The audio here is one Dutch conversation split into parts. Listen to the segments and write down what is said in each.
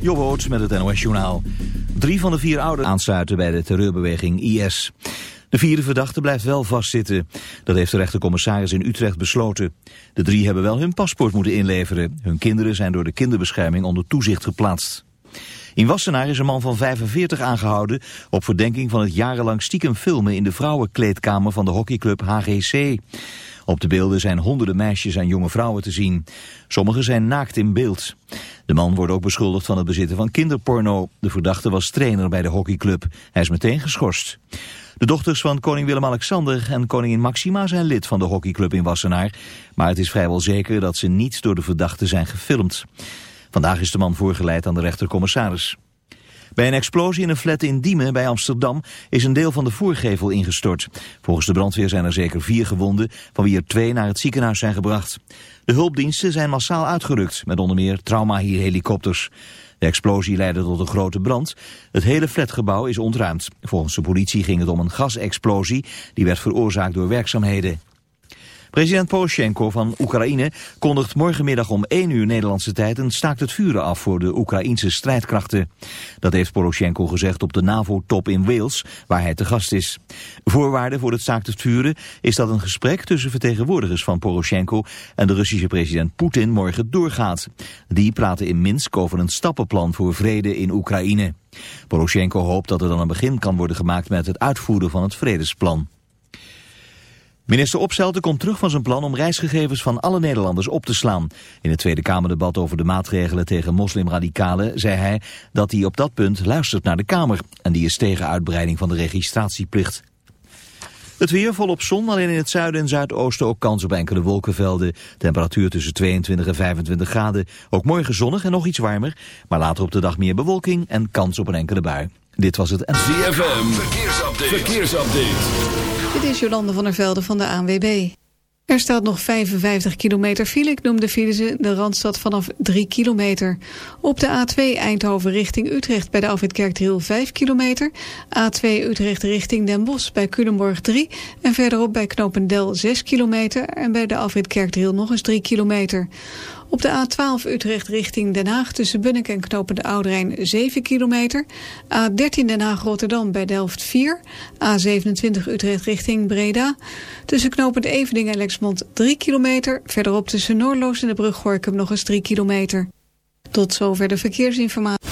Jobboot met het NOS Journaal. Drie van de vier ouders aansluiten bij de terreurbeweging IS. De vierde verdachte blijft wel vastzitten. Dat heeft de rechtercommissaris in Utrecht besloten. De drie hebben wel hun paspoort moeten inleveren. Hun kinderen zijn door de kinderbescherming onder toezicht geplaatst. In Wassenaar is een man van 45 aangehouden op verdenking van het jarenlang stiekem filmen in de vrouwenkleedkamer van de hockeyclub HGC. Op de beelden zijn honderden meisjes en jonge vrouwen te zien. Sommigen zijn naakt in beeld. De man wordt ook beschuldigd van het bezitten van kinderporno. De verdachte was trainer bij de hockeyclub. Hij is meteen geschorst. De dochters van koning Willem-Alexander en koningin Maxima zijn lid van de hockeyclub in Wassenaar. Maar het is vrijwel zeker dat ze niet door de verdachte zijn gefilmd. Vandaag is de man voorgeleid aan de rechtercommissaris. Bij een explosie in een flat in Diemen bij Amsterdam is een deel van de voorgevel ingestort. Volgens de brandweer zijn er zeker vier gewonden, van wie er twee naar het ziekenhuis zijn gebracht. De hulpdiensten zijn massaal uitgerukt, met onder meer trauma-helikopters. De explosie leidde tot een grote brand. Het hele flatgebouw is ontruimd. Volgens de politie ging het om een gasexplosie die werd veroorzaakt door werkzaamheden. President Poroshenko van Oekraïne kondigt morgenmiddag om 1 uur Nederlandse tijd een staakt het vuren af voor de Oekraïnse strijdkrachten. Dat heeft Poroshenko gezegd op de NAVO-top in Wales, waar hij te gast is. Voorwaarde voor het staakt het vuren is dat een gesprek tussen vertegenwoordigers van Poroshenko en de Russische president Poetin morgen doorgaat. Die praten in Minsk over een stappenplan voor vrede in Oekraïne. Poroshenko hoopt dat er dan een begin kan worden gemaakt met het uitvoeren van het vredesplan. Minister Opstelten komt terug van zijn plan om reisgegevens van alle Nederlanders op te slaan. In het Tweede Kamerdebat over de maatregelen tegen moslimradicalen zei hij dat hij op dat punt luistert naar de Kamer. En die is tegen uitbreiding van de registratieplicht. Het weer volop zon, alleen in het zuiden en zuidoosten ook kans op enkele wolkenvelden. Temperatuur tussen 22 en 25 graden. Ook morgen zonnig en nog iets warmer. Maar later op de dag meer bewolking en kans op een enkele bui. Dit was het... ZFM, verkeersupdate. verkeersupdate. Dit is Jolande van der Velde van de ANWB. Er staat nog 55 kilometer file. Ik noem de files de Randstad vanaf 3 kilometer. Op de A2 Eindhoven richting Utrecht bij de Alfred Kerkdriel 5 kilometer. A2 Utrecht richting Den Bosch bij Culemborg 3. En verderop bij Knopendel 6 kilometer. En bij de Alfred Kerkdriel nog eens 3 kilometer. Op de A12 Utrecht richting Den Haag tussen Bunnik en Knopen de Ouderijn 7 kilometer. A13 Den Haag-Rotterdam bij Delft 4. A27 Utrecht richting Breda. Tussen Knopend Evening en Lexmond 3 kilometer. Verderop tussen Noordloos en de brug Gorkum nog eens 3 kilometer. Tot zover de verkeersinformatie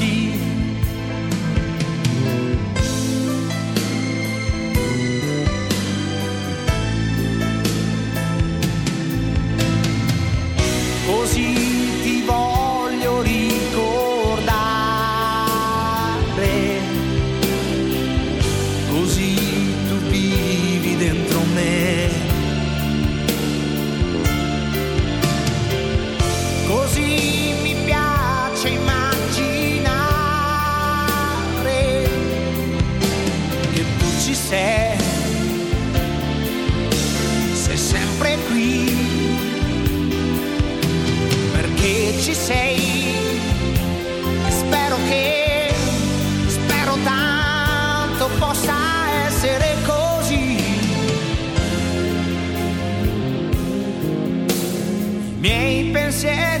Sei. Spero che, spero tanto possa essere così. I miei pensieri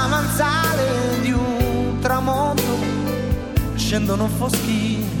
scendo non foschino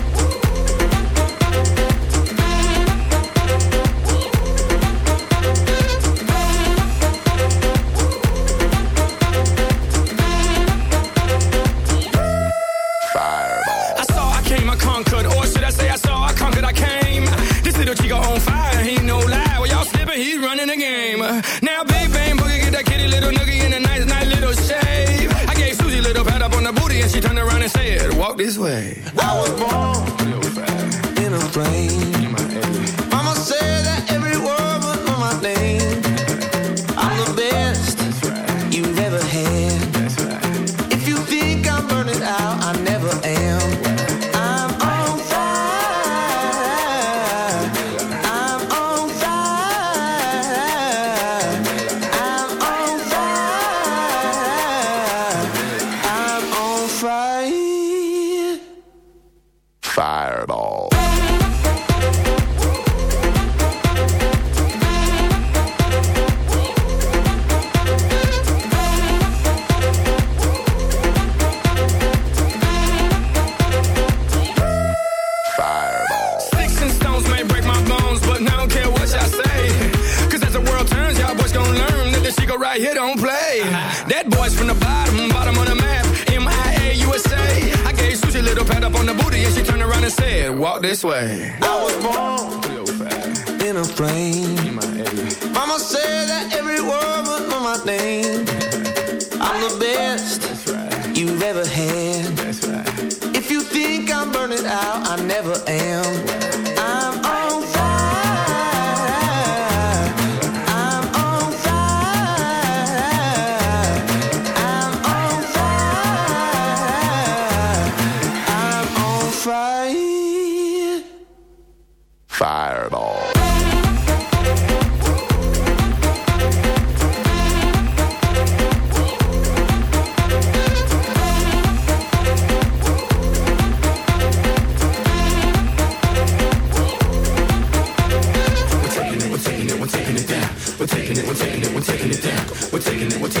And she turned around and said, "Walk this way." I was born in a plane. Mama said that every word was on my name. We're taking it. We're taking it.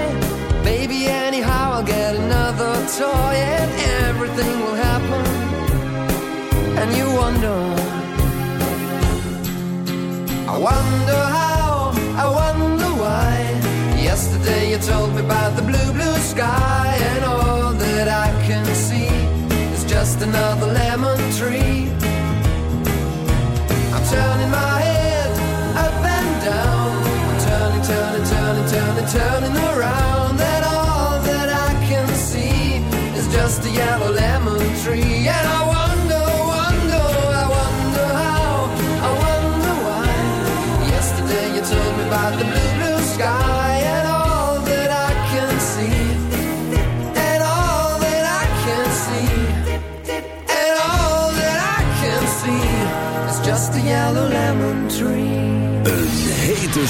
You wonder. I wonder how, I wonder why. Yesterday you told me about the blue, blue sky, and all that I can see is just another lemon tree.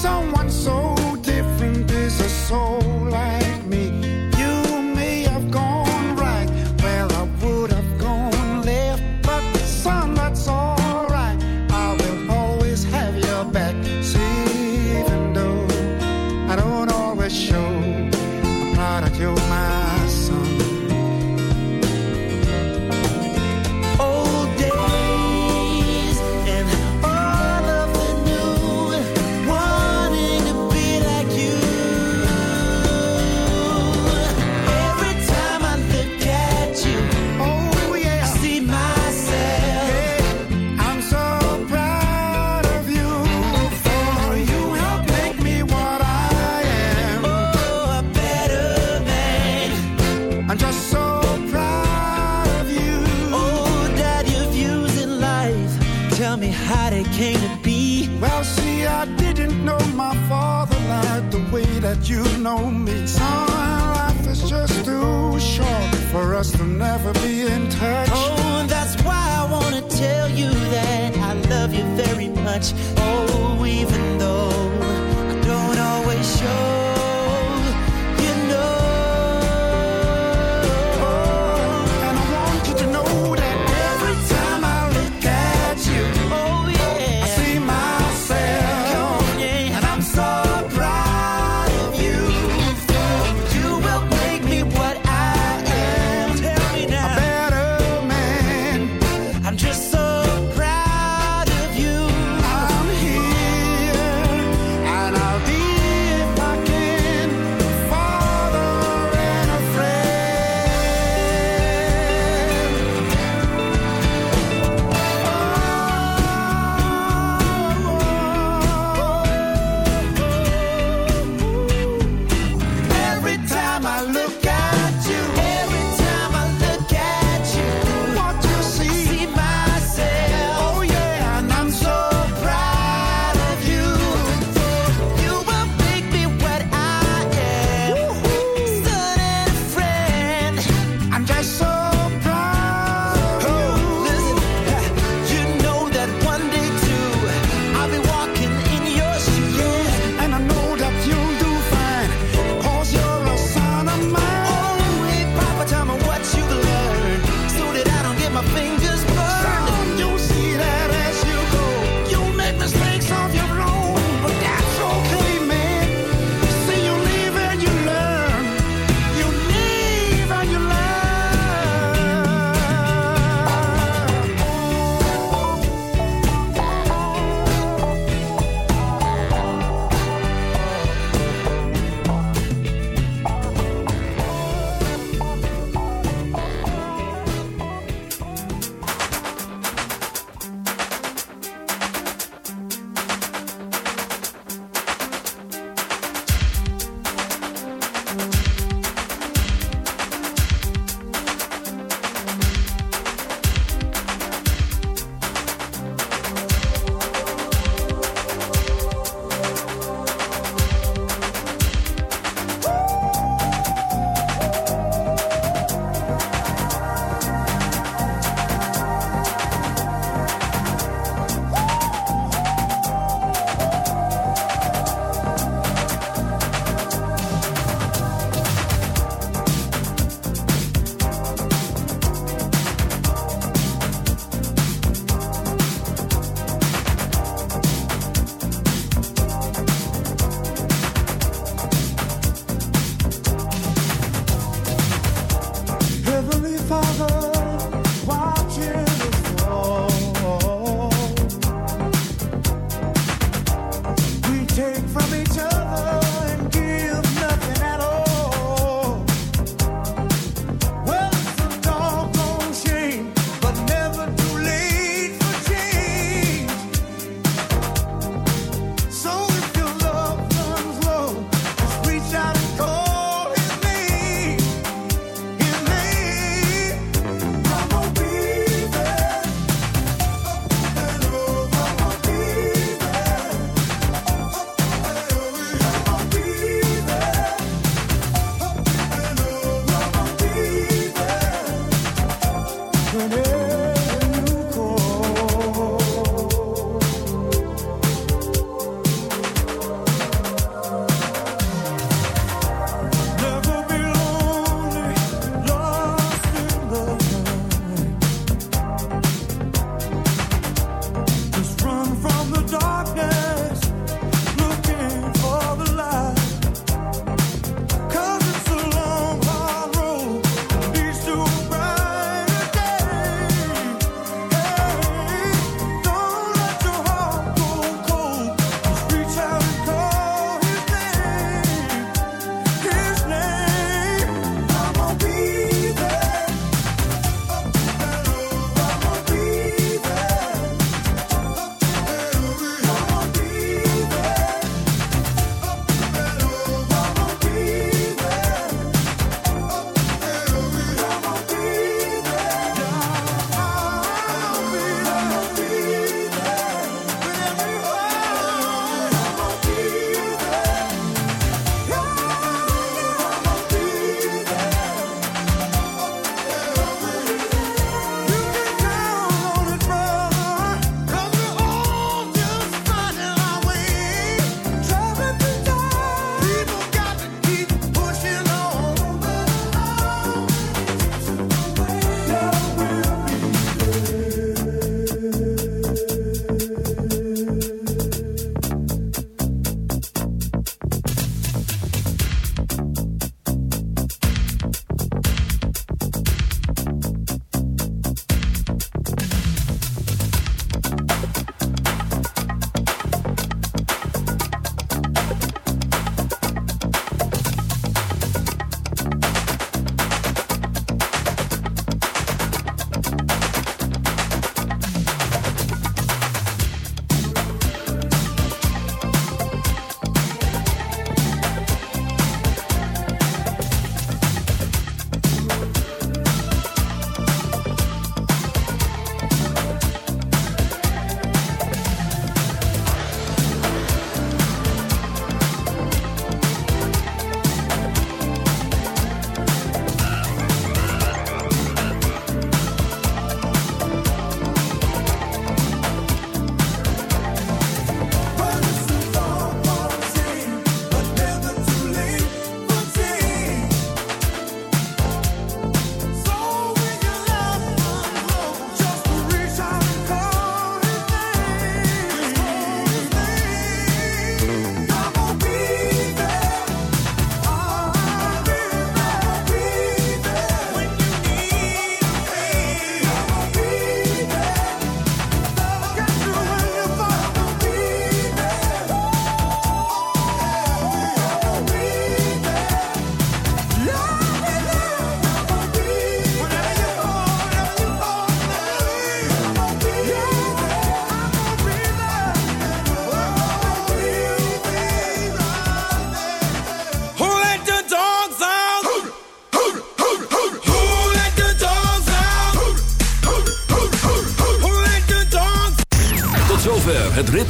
someone so much. Oh, even though.